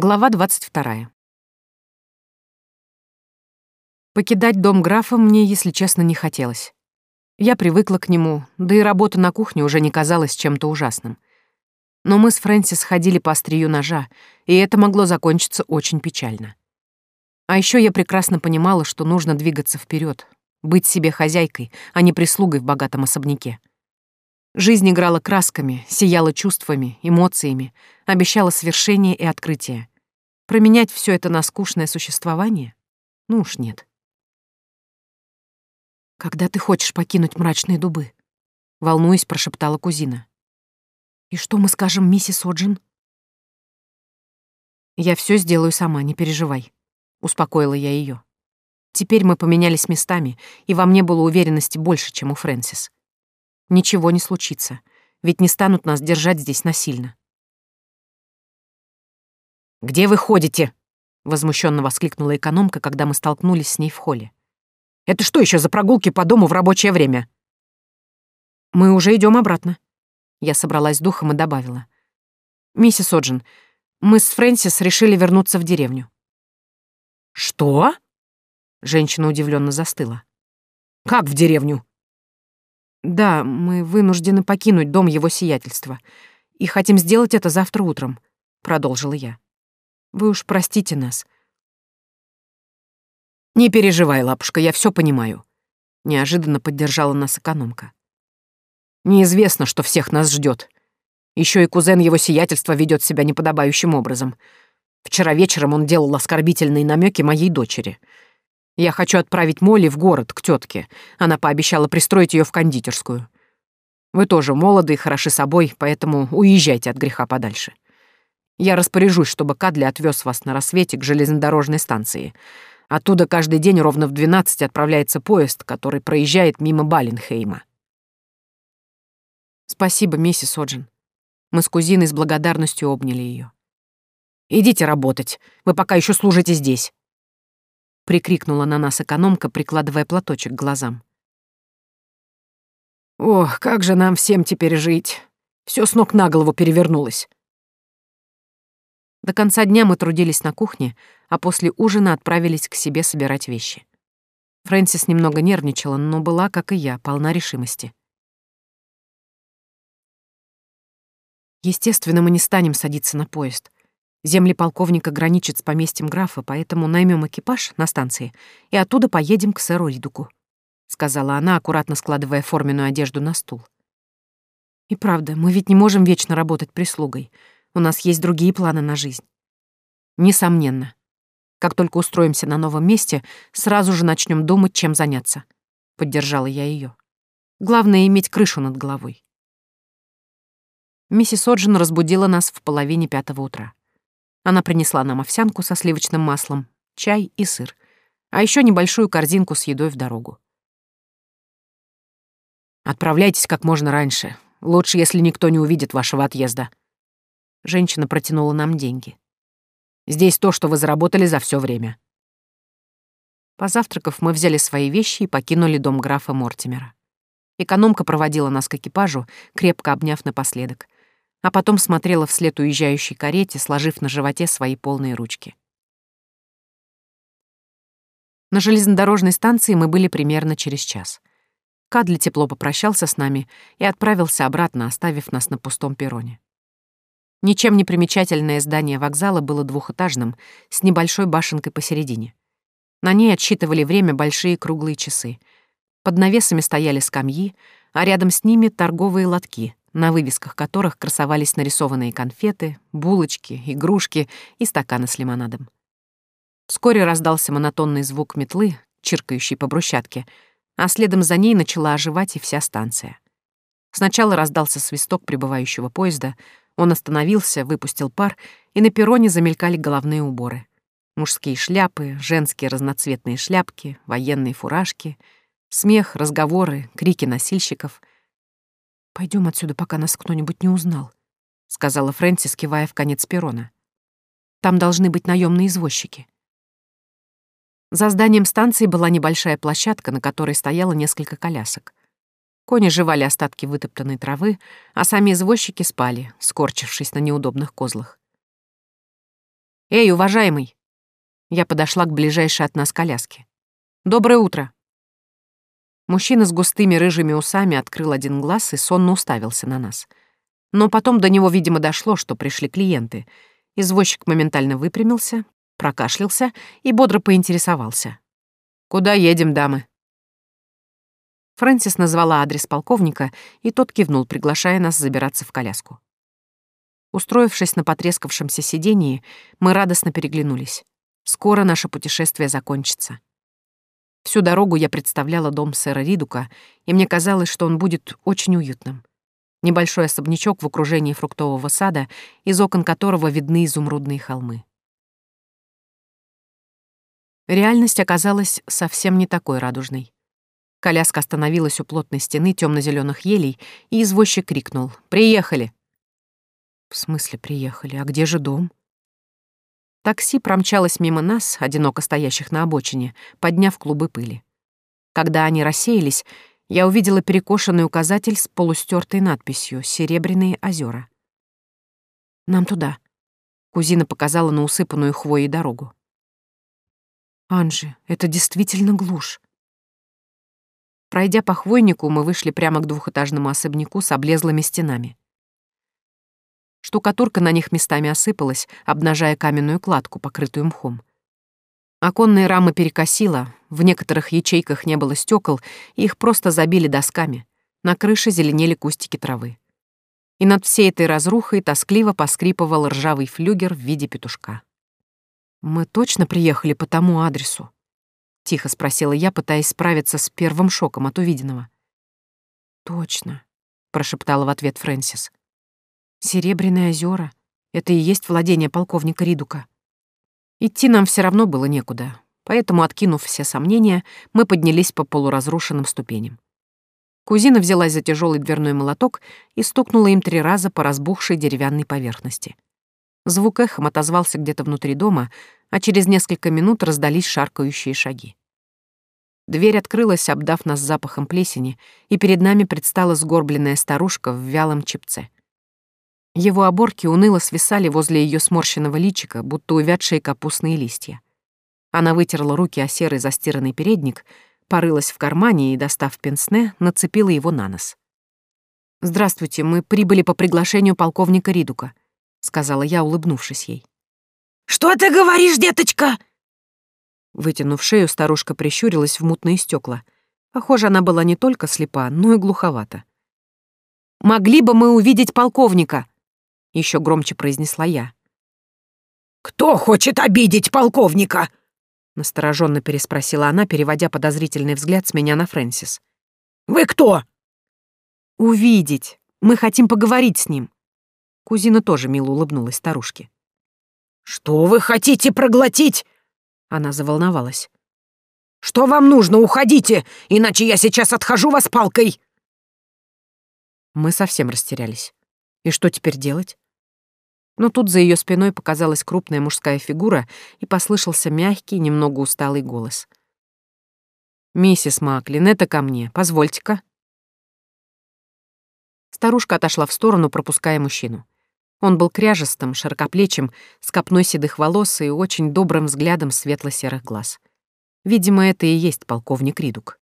Глава 22. Покидать дом графа мне, если честно, не хотелось. Я привыкла к нему, да и работа на кухне уже не казалась чем-то ужасным. Но мы с Фрэнсис ходили по острию ножа, и это могло закончиться очень печально. А еще я прекрасно понимала, что нужно двигаться вперед, быть себе хозяйкой, а не прислугой в богатом особняке. Жизнь играла красками, сияла чувствами, эмоциями, обещала свершение и открытие. Променять все это на скучное существование? Ну уж нет. «Когда ты хочешь покинуть мрачные дубы?» — волнуясь, прошептала кузина. «И что мы скажем миссис Оджин?» «Я все сделаю сама, не переживай», — успокоила я ее. Теперь мы поменялись местами, и во мне было уверенности больше, чем у Фрэнсис. Ничего не случится, ведь не станут нас держать здесь насильно. «Где вы ходите?» — возмущенно воскликнула экономка, когда мы столкнулись с ней в холле. «Это что еще за прогулки по дому в рабочее время?» «Мы уже идем обратно». Я собралась духом и добавила. «Миссис Оджин, мы с Фрэнсис решили вернуться в деревню». «Что?» Женщина удивленно застыла. «Как в деревню?» «Да, мы вынуждены покинуть дом его сиятельства, и хотим сделать это завтра утром», — продолжила я. «Вы уж простите нас». «Не переживай, лапушка, я все понимаю», — неожиданно поддержала нас экономка. «Неизвестно, что всех нас ждет. Еще и кузен его сиятельства ведет себя неподобающим образом. Вчера вечером он делал оскорбительные намеки моей дочери — я хочу отправить Молли в город, к тетке. Она пообещала пристроить ее в кондитерскую. Вы тоже молоды и хороши собой, поэтому уезжайте от греха подальше. Я распоряжусь, чтобы Кадли отвез вас на рассвете к железнодорожной станции. Оттуда каждый день ровно в 12 отправляется поезд, который проезжает мимо Баленхейма. Спасибо, миссис Оджин. Мы с кузиной с благодарностью обняли ее. Идите работать. Вы пока еще служите здесь прикрикнула на нас экономка, прикладывая платочек к глазам. Ох, как же нам всем теперь жить? Все с ног на голову перевернулось. До конца дня мы трудились на кухне, а после ужина отправились к себе собирать вещи. Фрэнсис немного нервничала, но была, как и я, полна решимости. Естественно, мы не станем садиться на поезд. Земли полковника граничат с поместьем графа, поэтому наймем экипаж на станции и оттуда поедем к сэру Ридуку», — сказала она, аккуратно складывая форменную одежду на стул. «И правда, мы ведь не можем вечно работать прислугой. У нас есть другие планы на жизнь». «Несомненно. Как только устроимся на новом месте, сразу же начнем думать, чем заняться», — поддержала я ее. «Главное — иметь крышу над головой». Миссис Оджин разбудила нас в половине пятого утра. Она принесла нам овсянку со сливочным маслом, чай и сыр, а еще небольшую корзинку с едой в дорогу. «Отправляйтесь как можно раньше. Лучше, если никто не увидит вашего отъезда». Женщина протянула нам деньги. «Здесь то, что вы заработали за все время». Позавтракав, мы взяли свои вещи и покинули дом графа Мортимера. Экономка проводила нас к экипажу, крепко обняв напоследок — а потом смотрела вслед уезжающей карете, сложив на животе свои полные ручки. На железнодорожной станции мы были примерно через час. Кадли тепло попрощался с нами и отправился обратно, оставив нас на пустом перроне. Ничем не примечательное здание вокзала было двухэтажным, с небольшой башенкой посередине. На ней отсчитывали время большие круглые часы. Под навесами стояли скамьи, а рядом с ними торговые лотки, на вывесках которых красовались нарисованные конфеты, булочки, игрушки и стаканы с лимонадом. Вскоре раздался монотонный звук метлы, чиркающей по брусчатке, а следом за ней начала оживать и вся станция. Сначала раздался свисток прибывающего поезда, он остановился, выпустил пар, и на перроне замелькали головные уборы. Мужские шляпы, женские разноцветные шляпки, военные фуражки, смех, разговоры, крики носильщиков — Пойдем отсюда, пока нас кто-нибудь не узнал», — сказала Фрэнсис, кивая в конец перрона. «Там должны быть наемные извозчики». За зданием станции была небольшая площадка, на которой стояло несколько колясок. Кони жевали остатки вытоптанной травы, а сами извозчики спали, скорчившись на неудобных козлах. «Эй, уважаемый!» Я подошла к ближайшей от нас коляске. «Доброе утро!» Мужчина с густыми рыжими усами открыл один глаз и сонно уставился на нас. Но потом до него, видимо, дошло, что пришли клиенты. Извозчик моментально выпрямился, прокашлялся и бодро поинтересовался. «Куда едем, дамы?» Фрэнсис назвала адрес полковника, и тот кивнул, приглашая нас забираться в коляску. Устроившись на потрескавшемся сидении, мы радостно переглянулись. Скоро наше путешествие закончится. Всю дорогу я представляла дом сэра Ридука, и мне казалось, что он будет очень уютным. Небольшой особнячок в окружении фруктового сада, из окон которого видны изумрудные холмы. Реальность оказалась совсем не такой радужной. Коляска остановилась у плотной стены темно-зеленых елей, и извозчик крикнул «Приехали!». «В смысле приехали? А где же дом?» Такси промчалось мимо нас, одиноко стоящих на обочине, подняв клубы пыли. Когда они рассеялись, я увидела перекошенный указатель с полустертой надписью «Серебряные озера». «Нам туда», — кузина показала на усыпанную хвоей дорогу. «Анжи, это действительно глушь». Пройдя по хвойнику, мы вышли прямо к двухэтажному особняку с облезлыми стенами. Штукатурка на них местами осыпалась, обнажая каменную кладку, покрытую мхом. Оконные рамы перекосило, в некоторых ячейках не было стекол, их просто забили досками. На крыше зеленели кустики травы. И над всей этой разрухой тоскливо поскрипывал ржавый флюгер в виде петушка. «Мы точно приехали по тому адресу?» — тихо спросила я, пытаясь справиться с первым шоком от увиденного. «Точно», — прошептала в ответ Фрэнсис. «Серебряные озера — это и есть владение полковника Ридука». Идти нам все равно было некуда, поэтому, откинув все сомнения, мы поднялись по полуразрушенным ступеням. Кузина взялась за тяжелый дверной молоток и стукнула им три раза по разбухшей деревянной поверхности. Звук эхом отозвался где-то внутри дома, а через несколько минут раздались шаркающие шаги. Дверь открылась, обдав нас запахом плесени, и перед нами предстала сгорбленная старушка в вялом чепце. Его оборки уныло свисали возле ее сморщенного личика, будто увядшие капустные листья. Она вытерла руки о серый застиранный передник, порылась в кармане и, достав пенсне, нацепила его на нос. «Здравствуйте, мы прибыли по приглашению полковника Ридука», — сказала я, улыбнувшись ей. «Что ты говоришь, деточка?» Вытянув шею, старушка прищурилась в мутные стекла. Похоже, она была не только слепа, но и глуховата. «Могли бы мы увидеть полковника?» Еще громче произнесла я. «Кто хочет обидеть полковника?» настороженно переспросила она, переводя подозрительный взгляд с меня на Фрэнсис. «Вы кто?» «Увидеть. Мы хотим поговорить с ним». Кузина тоже мило улыбнулась старушке. «Что вы хотите проглотить?» Она заволновалась. «Что вам нужно? Уходите, иначе я сейчас отхожу вас палкой!» Мы совсем растерялись. И что теперь делать? Но тут за ее спиной показалась крупная мужская фигура и послышался мягкий, немного усталый голос. «Миссис Маклин, это ко мне. Позвольте-ка». Старушка отошла в сторону, пропуская мужчину. Он был кряжестым, широкоплечим, с копной седых волос и очень добрым взглядом светло-серых глаз. Видимо, это и есть полковник Ридук.